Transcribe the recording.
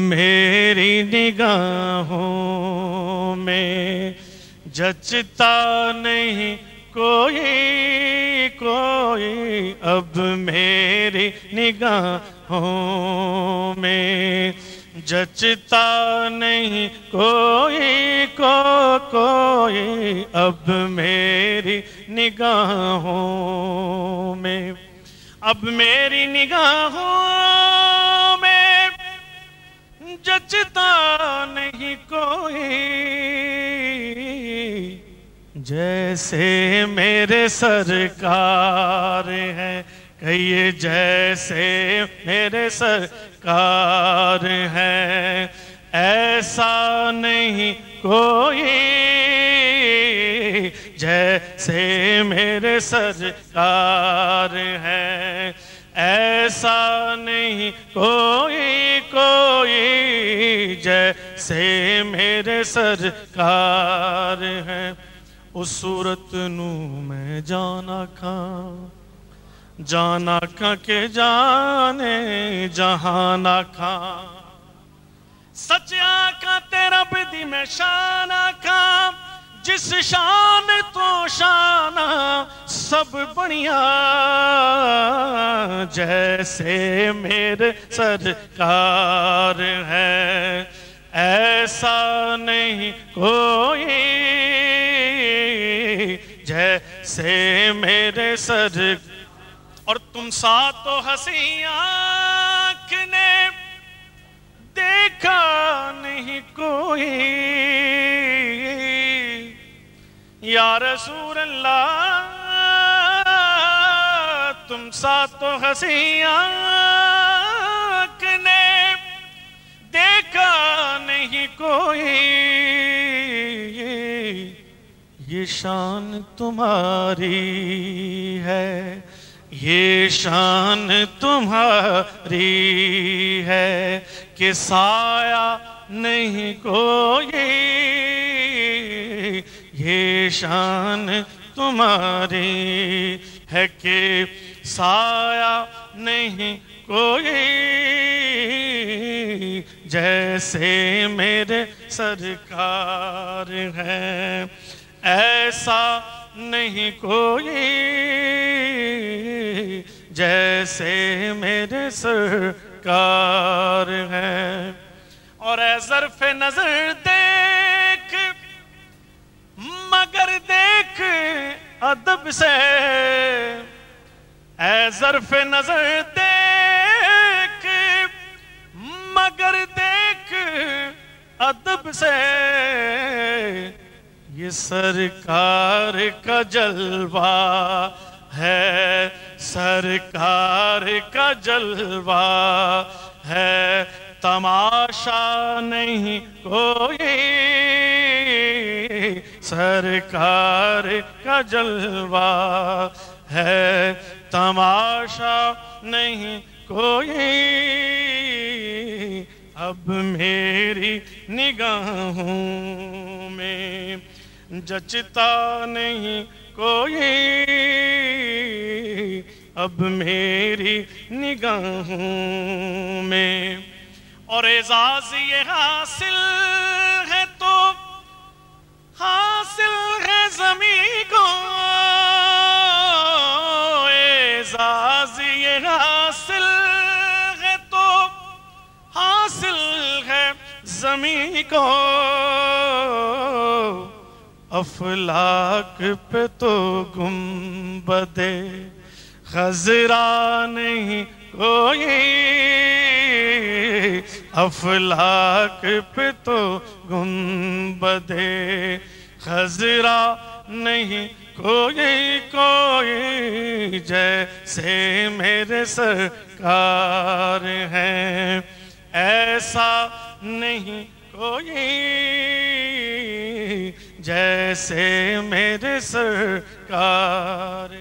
میری نگاہوں میں جچتا نہیں کوئی کوئی۔ اب میری نگاہوں میں جچتا نہیں کوئی، کو، کوئی۔ اب میری نگاہوں میں، اب میری نگاہوں جچتا نہیں کوئی۔ جیسے میرے سرکار ہیں، کہیے جیسے میرے سرکار ہیں۔ ایسا نہیں کوئی۔ جیسے میرے سرکار ہیں ایسا نہیں، کوئی کوئی، جیسے میرے سرکار ہیں اس صورت نو میں جانا کھاں جانا کھاں کے جانے جہانا کھاں سچ آکھاں تیرا بدی میں شان آکھاں جس شان تو شانہ سب بڑھیا، جیسے میرے سرکار ہے۔ ایسا نہیں کوئی، جیسے میرے سر۔ اور تم ساتھ تو ہنسی آنکھ نے دیکھا نہیں کوئی۔ یا رسول اللہ، تم ساتھ تو ہنسی آنکھ نے دیکھا نہیں کوئی۔ یہ شان تمہاری ہے۔ یہ شان تمہاری ہے کہ سایہ نہیں کوئی۔ یہ شان تمہاری ہے کہ سایہ نہیں کوئی۔ جیسے میرے سرکار ہیں ایسا نہیں کوئی۔ جیسے میرے سرکار ہیں اور اے ظرف نظر ادب سے اے ظرف نظر دیکھ، مگر دیکھ ادب سے یہ سرکار کا جلوہ ہے، سرکار کا جلوہ ہے۔ تماشا نہیں کوئی سرکار کا جلوہ ہے۔ تماشا نہیں، کوئی۔ اب میری نگاہوں میں جچتا نہیں، کوئی۔ اب میری نگاہوں میں اور اعزاز یہ حاصل اعزاز حاصل ہے تو حاصل ہے زمین کو۔ افلاک پہ تو گنبد خزرا نہیں، کوئی۔ افلاک پہ تو گنبد خزرا نہیں کوئی کوئی جیسے میرے سرکار ہیں۔ ایسا نہیں کوئی جیسے میرے سرکار